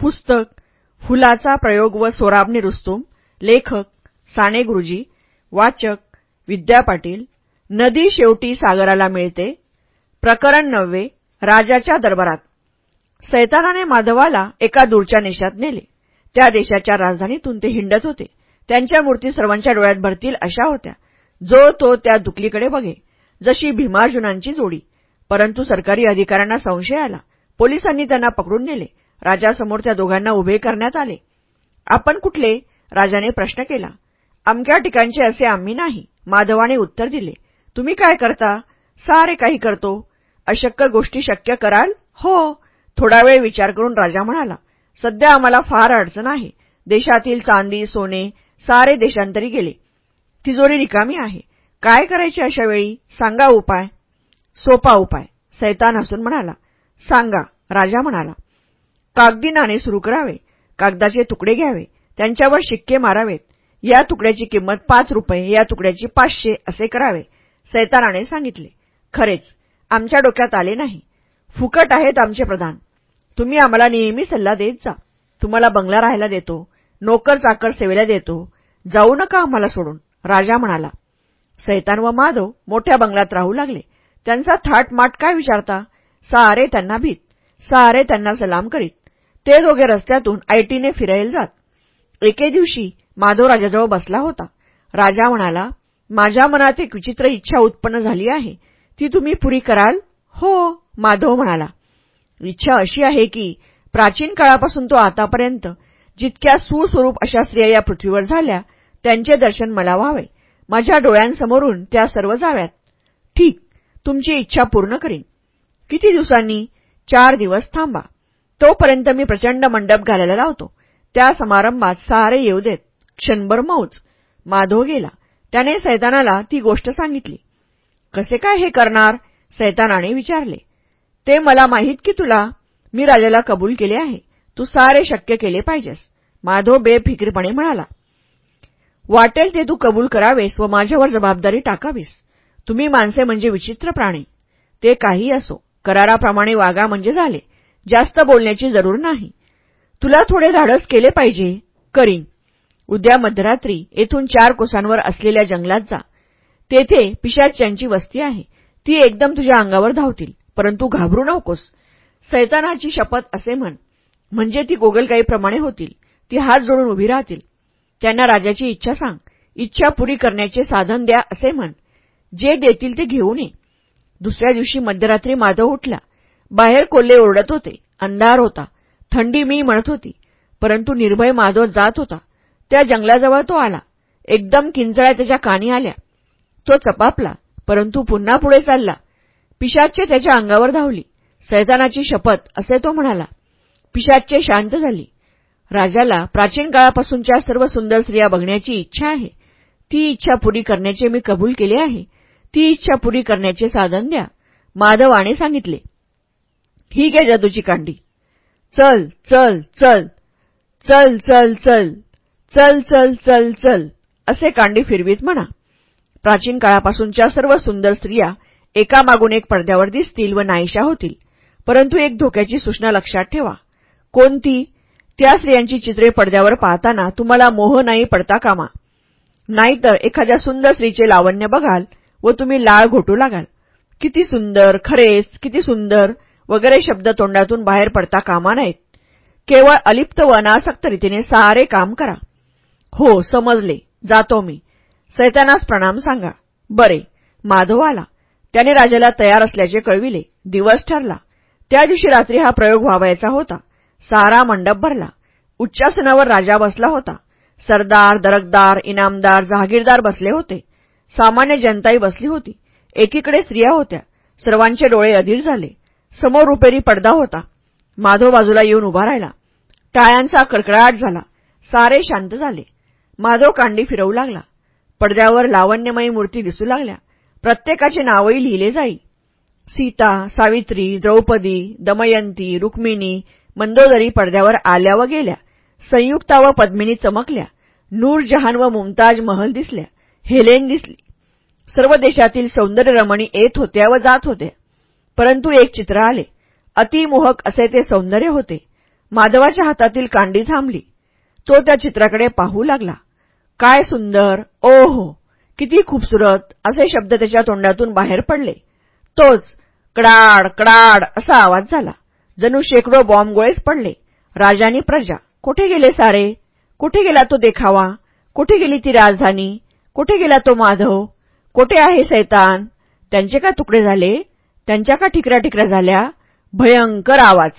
पुस्तक फुलाचा प्रयोग व सोराबने रुस्तुम लेखक साने गुरुजी वाचक विद्या पाटील नदी शेवटी सागराला मिळते प्रकरण नववे राजाच्या दरबारात. सैतानाने माधवाला एका दूरच्या नेशात नेले. त्या देशाच्या राजधानीतून ते हिंडत होते. त्यांच्या मूर्ती सर्वांच्या डोळ्यात भरतील अशा होत्या. जो तो त्या दुकलीकडे बघे जशी भीमार्जुनांची जोडी. परंतु सरकारी अधिकाऱ्यांना संशय आला. पोलिसांनी त्यांना पकडून नेले. राजासमोर त्या दोघांना उभे करण्यात आले. आपण कुठले? राजाने प्रश्न केला. अमक्या ठिकाणचे असे आम्ही नाही. माधवाने उत्तर दिले. तुम्ही काय करता? सारे काही करतो. अशक्य गोष्टी शक्य कराल? हो. थोडा वेळ विचार करून राजा म्हणाला. सध्या आम्हाला फार अडचण आहे. देशातील चांदी सोने सारे देशांतरी गेले. तिजोरी रिकामी आहे. काय करायचे अशा वेळी? सांगा उपाय. सोपा उपाय. सैतान हसून म्हणाला. सांगा. राजा म्हणाला. कागदी नाणे सुरू करावे कागदाचे तुकडे घ्यावे त्यांच्यावर शिक्के मारावेत. या तुकड्याची किंमत पाच रुपये या तुकड्याची पाचशे असे करावे सैतानाने सांगितले. खरेच आमच्या डोक्यात आले नाही. फुकट आहेत आमचे प्रधान. तुम्ही आम्हाला नेहमी सल्ला देत जा. तुम्हाला बंगला राहायला देतो नोकर चाकर सेवेला देतो. जाऊ नका आम्हाला सोडून राजा म्हणाला. सैतान व माधव मोठ्या बंगल्यात राहू लागले. त्यांचा थाटमाट काय विचारता? सारे त्यांना भीत. सारे त्यांना सलाम करीत. ते दोघे रस्त्यातून आयटीने फिरायला जात. एके दिवशी माधव राजाजवळ बसला होता. राजा म्हणाला माझ्या मनात एक विचित्र इच्छा उत्पन्न झाली आहे. ती तुम्ही पुरी कराल? हो माधव म्हणाला. इच्छा अशी आहे की प्राचीन काळापासून तो आतापर्यंत जितक्या सुस्वरूप अशा स्त्रिया या पृथ्वीवर झाल्या त्यांचे दर्शन मला व्हावे. माझ्या डोळ्यांसमोरून त्या सर्व जाव्यात. ठीक तुमची इच्छा पूर्ण करीन. किती दिवसांनी? चार दिवस थांबा. तोपर्यंत मी प्रचंड मंडप घालायला लावतो. त्या समारंभात सारे येऊ देत. क्षणभर मौज. माधव गेला. त्याने सैतानाला ती गोष्ट सांगितली. कसे काय हे करणार? सैतानाने विचारले. ते मला माहीत की तुला. मी राजाला कबूल केले आहे. तू सारे शक्य केले पाहिजेस. माधव बेफिक्रीपणे म्हणाला. वाटेल ते तू कबूल करावेस व माझ्यावर जबाबदारी टाकावीस. तुम्ही माणसे म्हणजे विचित्र प्राणी. ते काही असो. कराराप्रमाणे वागा म्हणजे झाले. जास्त बोलण्याची जरूर नाही. तुला थोडे धाडस केले पाहिजे करीन. उद्या मध्यरात्री येथून चार कोसांवर असलेल्या जंगलात जा. तेथे पिशाच्यांची वस्ती आहे. ती एकदम तुझ्या अंगावर धावतील. परंतु घाबरू नकोस. सैतानाची शपथ असे म्हण. म्हणजे ती गोगलगाईप्रमाणे होतील. ती हात जोडून उभी राहतील. त्यांना राजाची इच्छा सांग. इच्छा पुरी करण्याचे साधन द्या असे म्हण. जे देतील ते घेऊन ये. दुसऱ्या दिवशी मध्यरात्री माधव उठला. बाहेर कोल्हे ओरडत होते. अंधार होता. थंडी मी म्हणत होती. परंतु निर्भय माधव जात होता. त्या जंगलाजवळ तो आला. एकदम किंचळ्या त्याच्या कानी आल्या. तो चपापला परंतु पुन्हा पुढे चालला. पिशाच्चे त्याच्या अंगावर धावली. सैतानाची शपथ असे तो म्हणाला. पिशाच्चे शांत झाली. राजाला प्राचीन काळापासूनच्या सर्व सुंदर स्त्रिया बघण्याची इच्छा आहे. ती इच्छा पुरी करण्याचे मी कबूल केले आहे. ती इच्छा पुरी करण्याचे साधन द्या. माधवाने सांगितले. ठीक आहे जादूची कांडी. चल चल चल. चल चल चल. चल चल चल चल. असे कांडी फिरवीत म्हणा. प्राचीन काळापासूनच्या सर्व सुंदर स्त्रिया एकामागून एक पडद्यावर दिसतील व नाहीशा होतील. परंतु एक धोक्याची सूचना लक्षात ठेवा. कोणती? त्या स्त्रियांची चित्रे पडद्यावर पाहताना तुम्हाला मोह नाही पडता कामा. नाहीतर एखाद्या सुंदर स्त्रीचे लावण्य बघाल व तुम्ही लाळ घोटू लागाल. किती सुंदर खरेच किती सुंदर. वगैरे शब्द तोंडातून बाहेर पडता कामा नाहीत केवळ अलिप्त व अनासक्त रीतीने सारे काम करा. हो समजले. जातो मी. सैतानास प्रणाम सांगा. बरे. माधव आला. त्याने राजाला तयार असल्याचे कळविले. दिवस ठरला. त्या दिवशी रात्री हा प्रयोग व्हावायचा होता. सारा मंडप भरला. उच्चासनावर राजा बसला होता. सरदार दरकदार इनामदार जहागीरदार बसले होते. सामान्य जनताही बसली होती. एकीकडे स्त्रिया होत्या. सर्वांचे डोळे अधीर झाले. समोर रुपेरी पडदा होता. माधव बाजूला येऊन उभा राहिला. टाळ्यांचा कडकडाट झाला. सारे शांत झाले. माधव कांडी फिरवू लागला. पडद्यावर लावण्यमयी मूर्ती दिसू लागल्या. प्रत्येकाचे नावही लिहिले जाई. सीता सावित्री द्रौपदी दमयंती रुक्मिणी मंदोदरी पडद्यावर आल्या व गेल्या. संयुक्ता व पद्मिनी चमकल्या. नूरजहान व मुमताज महल दिसल्या. हेलेन दिसली. सर्व देशातील सौंदर्यरमणी येत होत्या व जात होत्या. परंतु एक चित्र आले. अतिमोहक असे ते सौंदर्य होते. माधवाच्या हातातील कांडी थांबली. तो त्या चित्राकडे पाहू लागला. काय सुंदर! ओहो! किती खूपसूरत! असे शब्द त्याच्या तोंडातून बाहेर पडले. तोच कडाड कडाड असा आवाज झाला. जणू शेकडो बॉम्बगोळेच पडले. राजानी प्रजा कुठे गेले सारे? कुठे गेला तो देखावा? कुठे गेली ती राजधानी? कुठे गेला तो माधव? कोठे आहे सैतान? त्यांचे का तुकडे झाले? त्यांच्या का ठिकऱ्या ठिकऱ्या झाल्या. भयंकर आवाज.